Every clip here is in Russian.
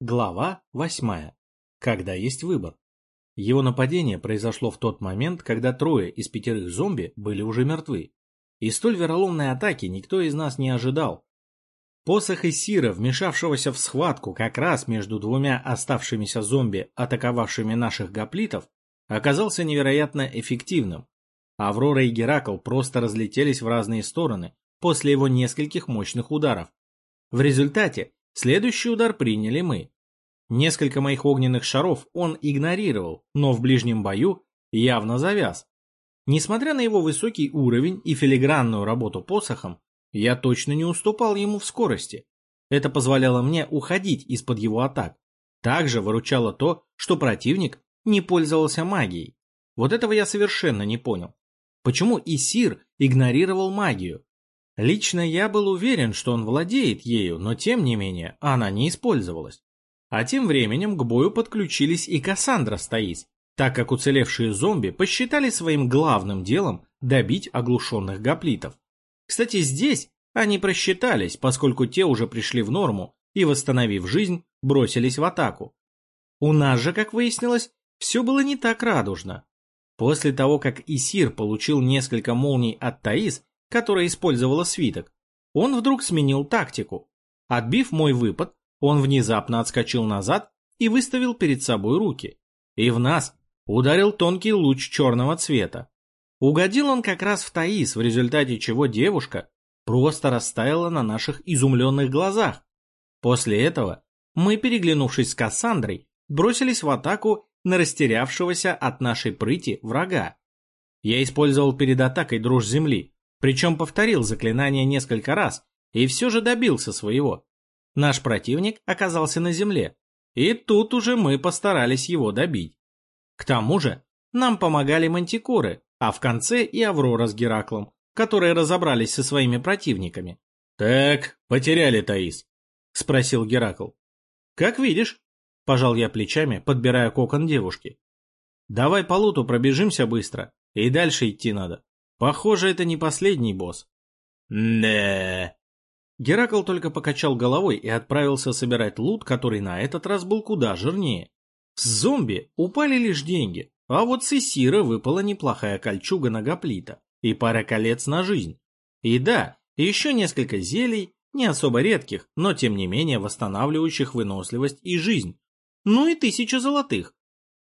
Глава восьмая. Когда есть выбор. Его нападение произошло в тот момент, когда трое из пятерых зомби были уже мертвы. И столь вероломной атаки никто из нас не ожидал. Посох Исира, вмешавшегося в схватку как раз между двумя оставшимися зомби, атаковавшими наших гоплитов, оказался невероятно эффективным. Аврора и Геракл просто разлетелись в разные стороны после его нескольких мощных ударов. В результате Следующий удар приняли мы. Несколько моих огненных шаров он игнорировал, но в ближнем бою явно завяз. Несмотря на его высокий уровень и филигранную работу посохом, я точно не уступал ему в скорости. Это позволяло мне уходить из-под его атак. Также выручало то, что противник не пользовался магией. Вот этого я совершенно не понял. Почему Исир игнорировал магию? Лично я был уверен, что он владеет ею, но тем не менее она не использовалась. А тем временем к бою подключились и Кассандра с Таис, так как уцелевшие зомби посчитали своим главным делом добить оглушенных гоплитов. Кстати, здесь они просчитались, поскольку те уже пришли в норму и, восстановив жизнь, бросились в атаку. У нас же, как выяснилось, все было не так радужно. После того, как Исир получил несколько молний от Таис, которая использовала свиток, он вдруг сменил тактику. Отбив мой выпад, он внезапно отскочил назад и выставил перед собой руки. И в нас ударил тонкий луч черного цвета. Угодил он как раз в Таис, в результате чего девушка просто растаяла на наших изумленных глазах. После этого мы, переглянувшись с Кассандрой, бросились в атаку на растерявшегося от нашей прыти врага. Я использовал перед атакой дрожь земли, причем повторил заклинание несколько раз и все же добился своего. Наш противник оказался на земле, и тут уже мы постарались его добить. К тому же нам помогали мантикоры, а в конце и Аврора с Гераклом, которые разобрались со своими противниками. «Так, потеряли Таис», — спросил Геракл. «Как видишь», — пожал я плечами, подбирая кокон девушки. «Давай по луту пробежимся быстро, и дальше идти надо». Похоже, это не последний босс. Не. Геракл только покачал головой и отправился собирать лут, который на этот раз был куда жирнее. С зомби упали лишь деньги, а вот с Исира выпала неплохая кольчуга ногоплита и пара колец на жизнь. И да, еще несколько зелий, не особо редких, но тем не менее восстанавливающих выносливость и жизнь. Ну и тысяча золотых.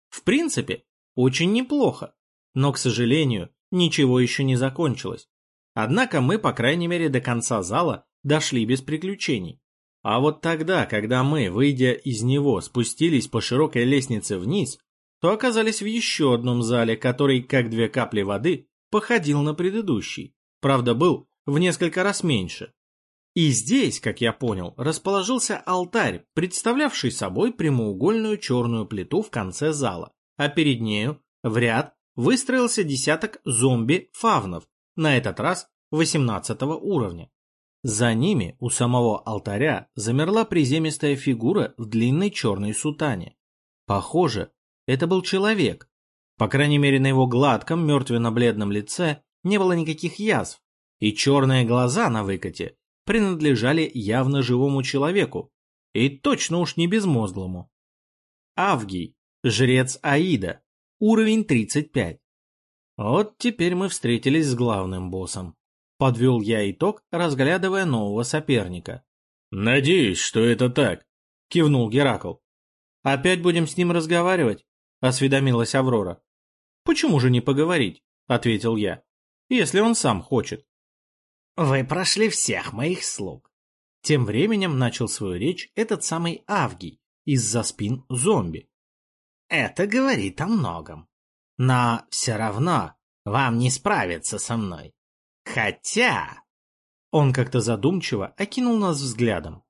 В принципе, очень неплохо. Но, к сожалению, ничего еще не закончилось. Однако мы, по крайней мере, до конца зала дошли без приключений. А вот тогда, когда мы, выйдя из него, спустились по широкой лестнице вниз, то оказались в еще одном зале, который, как две капли воды, походил на предыдущий. Правда, был в несколько раз меньше. И здесь, как я понял, расположился алтарь, представлявший собой прямоугольную черную плиту в конце зала, а перед нею, в ряд, выстроился десяток зомби-фавнов, на этот раз 18 уровня. За ними у самого алтаря замерла приземистая фигура в длинной черной сутане. Похоже, это был человек. По крайней мере, на его гладком, мертвенно-бледном лице не было никаких язв, и черные глаза на выкате принадлежали явно живому человеку, и точно уж не безмозглому. Авгий, жрец Аида, Уровень 35. Вот теперь мы встретились с главным боссом. Подвел я итог, разглядывая нового соперника. «Надеюсь, что это так», — кивнул Геракл. «Опять будем с ним разговаривать?» — осведомилась Аврора. «Почему же не поговорить?» — ответил я. «Если он сам хочет». «Вы прошли всех моих слуг». Тем временем начал свою речь этот самый Авгий из-за спин зомби. Это говорит о многом. Но все равно вам не справиться со мной. Хотя...» Он как-то задумчиво окинул нас взглядом.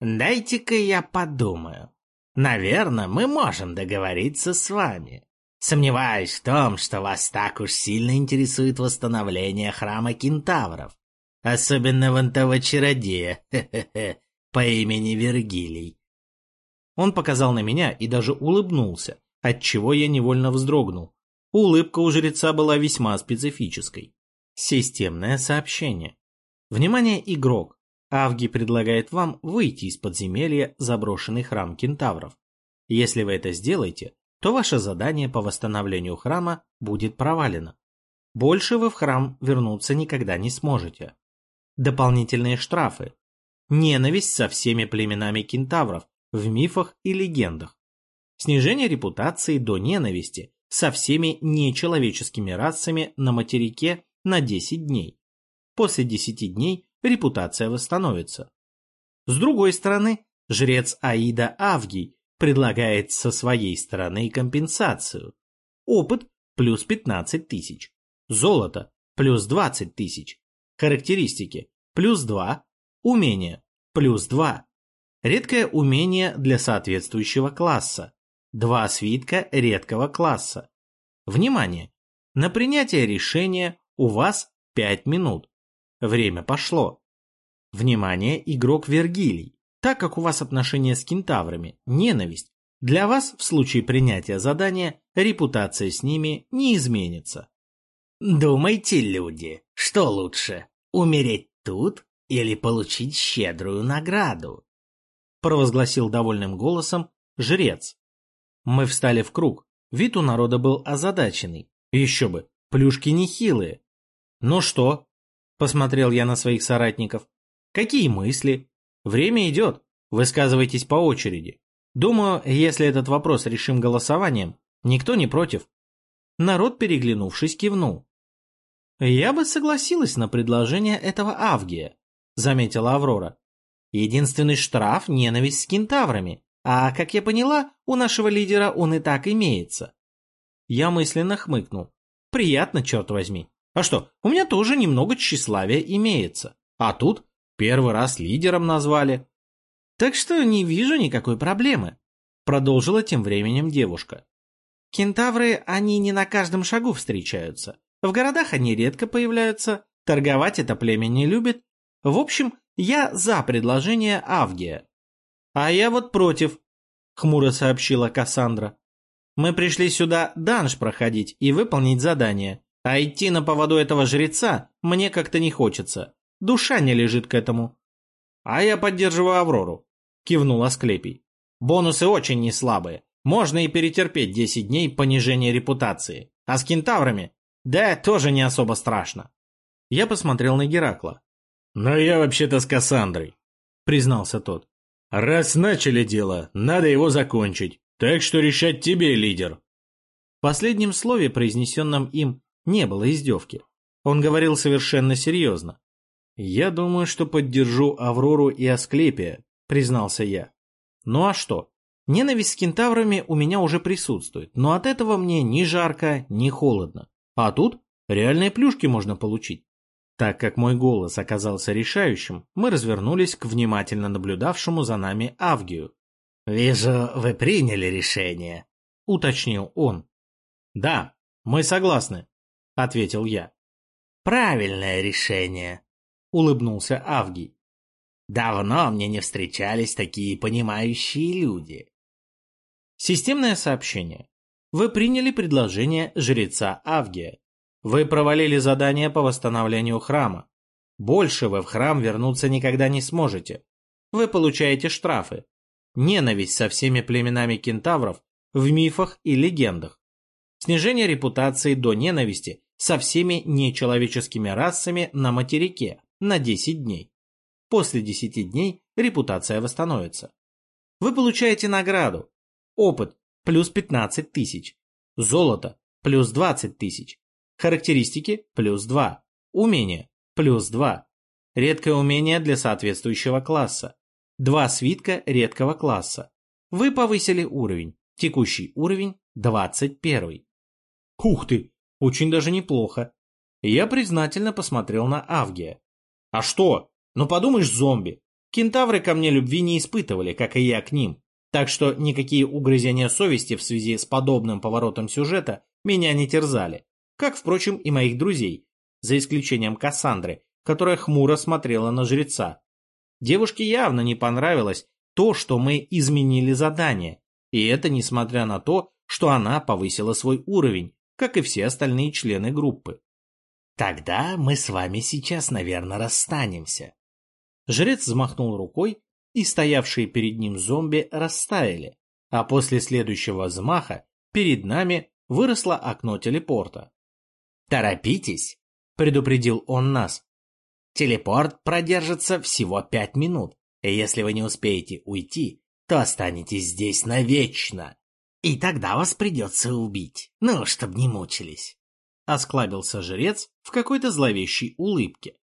«Дайте-ка я подумаю. Наверное, мы можем договориться с вами. Сомневаюсь в том, что вас так уж сильно интересует восстановление храма кентавров. Особенно вон того чародея, по имени Вергилий. Он показал на меня и даже улыбнулся, отчего я невольно вздрогнул. Улыбка у жреца была весьма специфической. Системное сообщение. Внимание, игрок! Авги предлагает вам выйти из подземелья заброшенный храм кентавров. Если вы это сделаете, то ваше задание по восстановлению храма будет провалено. Больше вы в храм вернуться никогда не сможете. Дополнительные штрафы. Ненависть со всеми племенами кентавров в мифах и легендах. Снижение репутации до ненависти со всеми нечеловеческими расами на материке на 10 дней. После 10 дней репутация восстановится. С другой стороны, жрец Аида Авгий предлагает со своей стороны компенсацию. Опыт плюс 15 тысяч, золото плюс 20 тысяч, характеристики плюс 2, умение плюс 2, редкое умение для соответствующего класса, два свитка редкого класса. Внимание! На принятие решения у вас 5 минут. Время пошло. Внимание, игрок Вергилий. Так как у вас отношения с кентаврами, ненависть, для вас в случае принятия задания репутация с ними не изменится. Думайте, люди, что лучше, умереть тут или получить щедрую награду? Провозгласил довольным голосом жрец. Мы встали в круг, вид у народа был озадаченный. Еще бы, плюшки нехилые. «Ну что?» – посмотрел я на своих соратников. «Какие мысли? Время идет. Высказывайтесь по очереди. Думаю, если этот вопрос решим голосованием, никто не против». Народ, переглянувшись, кивнул. «Я бы согласилась на предложение этого Авгия», — заметила Аврора. «Единственный штраф — ненависть с кентаврами, а, как я поняла, у нашего лидера он и так имеется». Я мысленно хмыкнул. «Приятно, черт возьми. А что, у меня тоже немного тщеславия имеется. А тут первый раз лидером назвали. Так что не вижу никакой проблемы, продолжила тем временем девушка. Кентавры, они не на каждом шагу встречаются. В городах они редко появляются, торговать это племя не любит. В общем, я за предложение Авгия. А я вот против, хмуро сообщила Кассандра. Мы пришли сюда данж проходить и выполнить задание. А идти на поводу этого жреца мне как-то не хочется. Душа не лежит к этому. А я поддерживаю Аврору, кивнул Асклепий. Бонусы очень неслабые. Можно и перетерпеть 10 дней понижения репутации. А с кентаврами? Да, тоже не особо страшно. Я посмотрел на Геракла. Но я вообще-то с Кассандрой, признался тот. Раз начали дело, надо его закончить. Так что решать тебе, лидер. В последнем слове, произнесенном им, не было издевки. Он говорил совершенно серьезно. «Я думаю, что поддержу Аврору и Асклепия», — признался я. «Ну а что? Ненависть с кентаврами у меня уже присутствует, но от этого мне ни жарко, ни холодно. А тут реальные плюшки можно получить». Так как мой голос оказался решающим, мы развернулись к внимательно наблюдавшему за нами Авгию. «Вижу, вы приняли решение», — уточнил он. «Да, мы согласны», — ответил я. «Правильное решение», — улыбнулся Авгий. «Давно мне не встречались такие понимающие люди». Системное сообщение. Вы приняли предложение жреца Авгия. Вы провалили задание по восстановлению храма. Больше вы в храм вернуться никогда не сможете. Вы получаете штрафы. Ненависть со всеми племенами кентавров в мифах и легендах. Снижение репутации до ненависти со всеми нечеловеческими расами на материке на 10 дней. После 10 дней репутация восстановится. Вы получаете награду. Опыт плюс 15 тысяч. Золото плюс 20 тысяч. Характеристики плюс 2. Умение плюс 2. Редкое умение для соответствующего класса. Два свитка редкого класса. Вы повысили уровень. Текущий уровень 21. Ух ты, очень даже неплохо. Я признательно посмотрел на Авгия. А что? Ну подумаешь, зомби. Кентавры ко мне любви не испытывали, как и я к ним. Так что никакие угрызения совести в связи с подобным поворотом сюжета меня не терзали. Как, впрочем, и моих друзей, за исключением Кассандры, которая хмуро смотрела на жреца. Девушке явно не понравилось то, что мы изменили задание, и это несмотря на то, что она повысила свой уровень, как и все остальные члены группы. Тогда мы с вами сейчас, наверное, расстанемся. Жрец взмахнул рукой, и стоявшие перед ним зомби растаяли, а после следующего взмаха перед нами выросло окно телепорта. «Торопитесь!» — предупредил он нас. «Телепорт продержится всего пять минут, и если вы не успеете уйти, то останетесь здесь навечно. И тогда вас придется убить, ну, чтоб не мучились». Осклабился жрец в какой-то зловещей улыбке.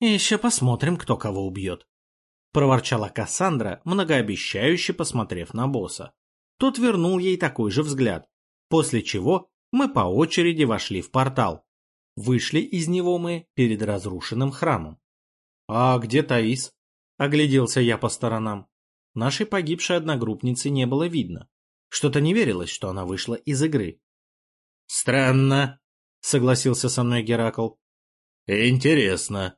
«Еще посмотрим, кто кого убьет», — проворчала Кассандра, многообещающе посмотрев на босса. Тот вернул ей такой же взгляд, после чего мы по очереди вошли в портал. Вышли из него мы перед разрушенным храмом. «А где Таис?» — огляделся я по сторонам. Нашей погибшей одногруппницы не было видно. Что-то не верилось, что она вышла из игры. «Странно», — согласился со мной Геракл. «Интересно».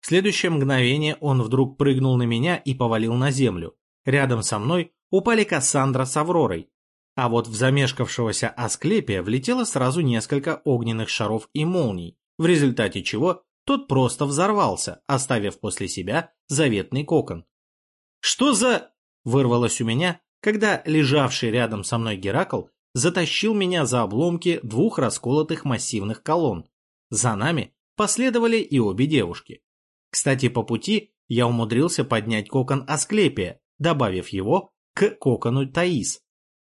В следующее мгновение он вдруг прыгнул на меня и повалил на землю. Рядом со мной упали Кассандра с Авророй. А вот в замешкавшегося Асклепия влетело сразу несколько огненных шаров и молний, в результате чего тот просто взорвался, оставив после себя заветный кокон. «Что за...» — вырвалось у меня, когда лежавший рядом со мной Геракл затащил меня за обломки двух расколотых массивных колонн. За нами последовали и обе девушки. Кстати, по пути я умудрился поднять кокон Асклепия, добавив его к кокону Таис.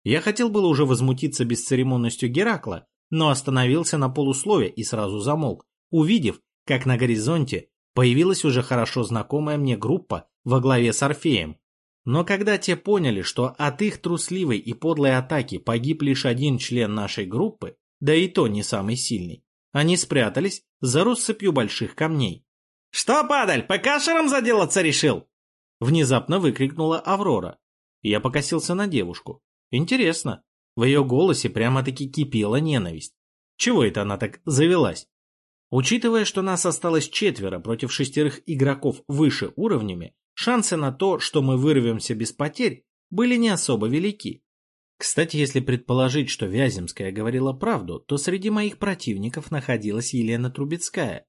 Я хотел было уже возмутиться бесцеремонностью Геракла, но остановился на полуслове и сразу замолк, увидев, как на горизонте появилась уже хорошо знакомая мне группа во главе с Орфеем. Но когда те поняли, что от их трусливой и подлой атаки погиб лишь один член нашей группы, да и то не самый сильный, они спрятались за россыпью больших камней. «Что, падаль, ПКшером заделаться решил?» Внезапно выкрикнула Аврора. Я покосился на девушку. Интересно, в ее голосе прямо-таки кипела ненависть. Чего это она так завелась? Учитывая, что нас осталось четверо против шестерых игроков выше уровнями, шансы на то, что мы вырвемся без потерь, были не особо велики. Кстати, если предположить, что Вяземская говорила правду, то среди моих противников находилась Елена Трубецкая.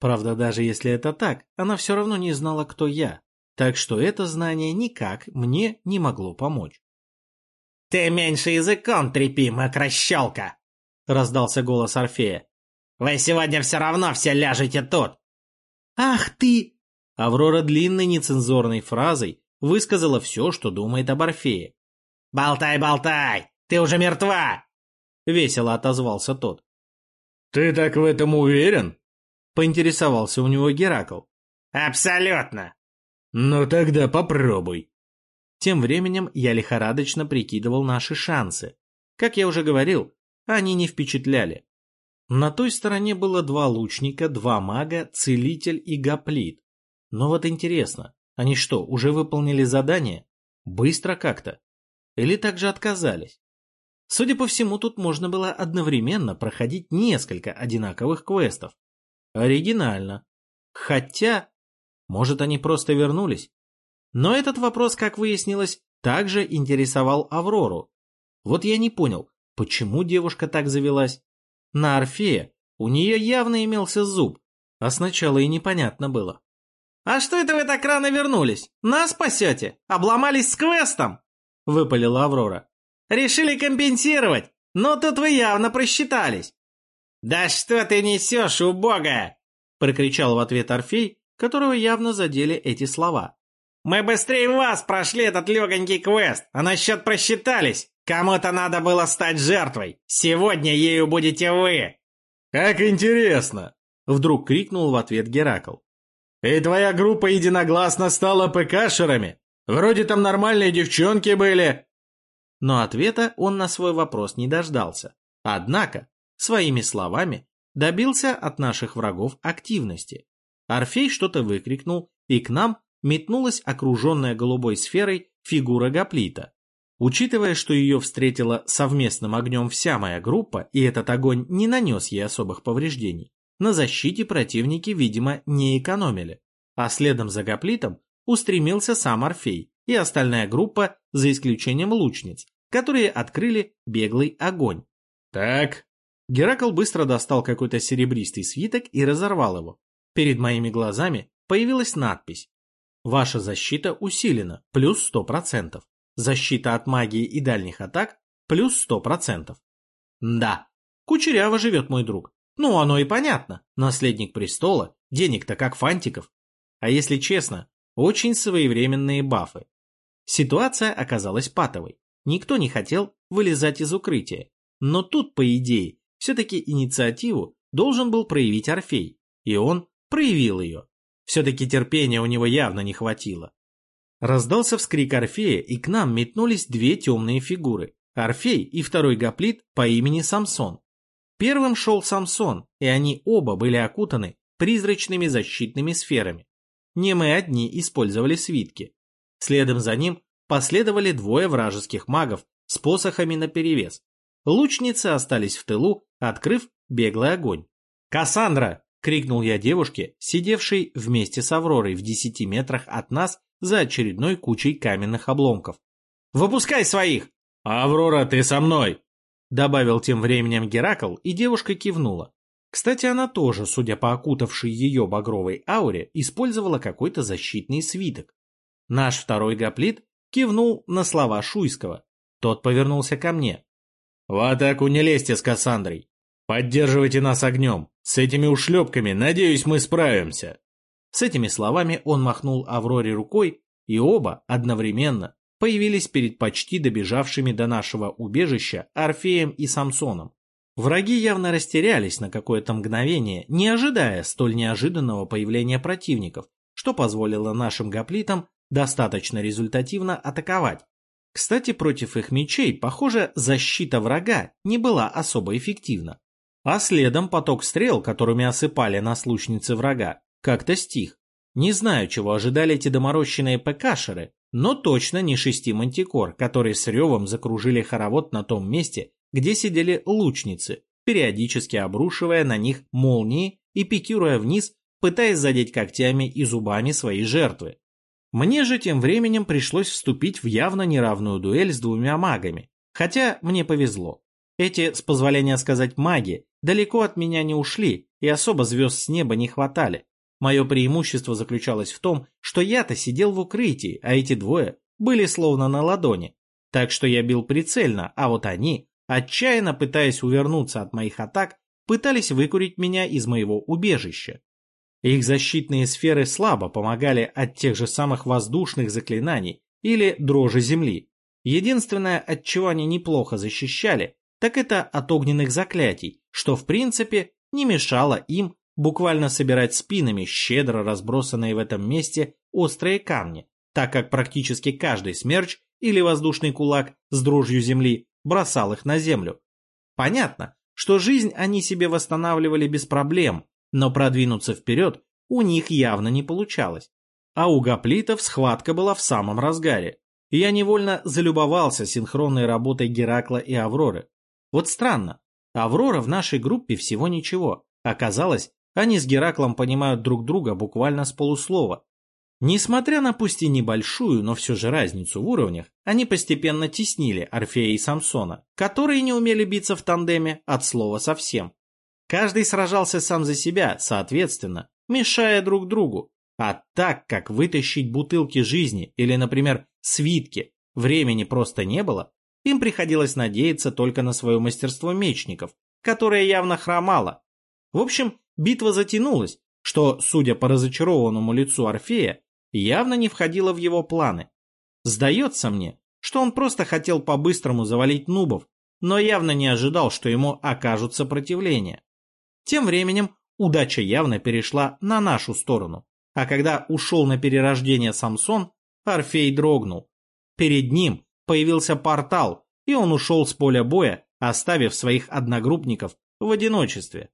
Правда, даже если это так, она все равно не знала, кто я, так что это знание никак мне не могло помочь. «Ты меньше языком трепи, макрощелка!» — раздался голос Орфея. «Вы сегодня все равно все ляжете тут!» «Ах ты!» Аврора длинной нецензурной фразой высказала все, что думает об Орфее. «Болтай, болтай! Ты уже мертва!» — весело отозвался тот. «Ты так в этом уверен?» — поинтересовался у него Геракл. «Абсолютно!» «Ну тогда попробуй». Тем временем я лихорадочно прикидывал наши шансы. Как я уже говорил, они не впечатляли. На той стороне было два лучника, два мага, целитель и гоплит. Но вот интересно, они что, уже выполнили задание? Быстро как-то? Или также отказались? Судя по всему, тут можно было одновременно проходить несколько одинаковых квестов. Оригинально. Хотя может, они просто вернулись? Но этот вопрос, как выяснилось, также интересовал Аврору. Вот я не понял, почему девушка так завелась? На Орфея у нее явно имелся зуб, а сначала и непонятно было. «А что это вы так рано вернулись? Нас спасете? Обломались с квестом?» — выпалила Аврора. «Решили компенсировать, но тут вы явно просчитались». «Да что ты несешь, убогая!» — прокричал в ответ Орфей, которого явно задели эти слова. «Мы быстрее вас прошли этот легонький квест, а насчет просчитались. Кому-то надо было стать жертвой. Сегодня ею будете вы!» «Как интересно!» — вдруг крикнул в ответ Геракл. «И твоя группа единогласно стала ПКшерами? Вроде там нормальные девчонки были!» Но ответа он на свой вопрос не дождался. Однако, своими словами, добился от наших врагов активности. Орфей что-то выкрикнул, и к нам метнулась окруженная голубой сферой фигура гоплита. Учитывая, что ее встретила совместным огнем вся моя группа, и этот огонь не нанес ей особых повреждений, на защите противники, видимо, не экономили. А следом за гоплитом устремился сам Орфей и остальная группа, за исключением лучниц, которые открыли беглый огонь. «Так...» Геракл быстро достал какой-то серебристый свиток и разорвал его. Перед моими глазами появилась надпись Ваша защита усилена, плюс 100%. Защита от магии и дальних атак, плюс 100%. Да, кучеряво живет мой друг. Ну, оно и понятно. Наследник престола, денег-то как фантиков. А если честно, очень своевременные бафы. Ситуация оказалась патовой. Никто не хотел вылезать из укрытия. Но тут, по идее, все-таки инициативу должен был проявить Орфей. И он проявил ее. Все-таки терпения у него явно не хватило. Раздался вскрик Орфея, и к нам метнулись две темные фигуры. Орфей и второй гоплит по имени Самсон. Первым шел Самсон, и они оба были окутаны призрачными защитными сферами. Не мы одни использовали свитки. Следом за ним последовали двое вражеских магов с посохами наперевес. Лучницы остались в тылу, открыв беглый огонь. «Кассандра!» — крикнул я девушке, сидевшей вместе с Авророй в десяти метрах от нас за очередной кучей каменных обломков. «Выпускай своих!» «Аврора, ты со мной!» Добавил тем временем Геракл, и девушка кивнула. Кстати, она тоже, судя по окутавшей ее багровой ауре, использовала какой-то защитный свиток. Наш второй гоплит кивнул на слова Шуйского. Тот повернулся ко мне. «В атаку не лезьте с Кассандрой. Поддерживайте нас огнем. С этими ушлепками, надеюсь, мы справимся». С этими словами он махнул Авроре рукой, и оба одновременно появились перед почти добежавшими до нашего убежища Орфеем и Самсоном. Враги явно растерялись на какое-то мгновение, не ожидая столь неожиданного появления противников, что позволило нашим гоплитам достаточно результативно атаковать. Кстати, против их мечей, похоже, защита врага не была особо эффективна. А следом поток стрел, которыми осыпали нас лучницы врага, как-то стих. Не знаю, чего ожидали эти доморощенные ПКшеры, но точно не шести мантикор, которые с ревом закружили хоровод на том месте, где сидели лучницы, периодически обрушивая на них молнии и пикируя вниз, пытаясь задеть когтями и зубами свои жертвы. Мне же тем временем пришлось вступить в явно неравную дуэль с двумя магами, хотя мне повезло. Эти, с позволения сказать маги, далеко от меня не ушли и особо звезд с неба не хватали, Мое преимущество заключалось в том, что я-то сидел в укрытии, а эти двое были словно на ладони. Так что я бил прицельно, а вот они, отчаянно пытаясь увернуться от моих атак, пытались выкурить меня из моего убежища. Их защитные сферы слабо помогали от тех же самых воздушных заклинаний или дрожи земли. Единственное, от чего они неплохо защищали, так это от огненных заклятий, что в принципе не мешало им буквально собирать спинами щедро разбросанные в этом месте острые камни, так как практически каждый смерч или воздушный кулак с дрожью земли бросал их на землю. Понятно, что жизнь они себе восстанавливали без проблем, но продвинуться вперед у них явно не получалось. А у гоплитов схватка была в самом разгаре. Я невольно залюбовался синхронной работой Геракла и Авроры. Вот странно, Аврора в нашей группе всего ничего. Оказалось, они с Гераклом понимают друг друга буквально с полуслова. Несмотря на пусть и небольшую, но все же разницу в уровнях, они постепенно теснили Орфея и Самсона, которые не умели биться в тандеме от слова совсем. Каждый сражался сам за себя, соответственно, мешая друг другу. А так как вытащить бутылки жизни или, например, свитки времени просто не было, им приходилось надеяться только на свое мастерство мечников, которое явно хромало. В общем, Битва затянулась, что, судя по разочарованному лицу Орфея, явно не входило в его планы. Сдается мне, что он просто хотел по-быстрому завалить нубов, но явно не ожидал, что ему окажут сопротивление. Тем временем удача явно перешла на нашу сторону, а когда ушел на перерождение Самсон, Орфей дрогнул. Перед ним появился портал, и он ушел с поля боя, оставив своих одногруппников в одиночестве.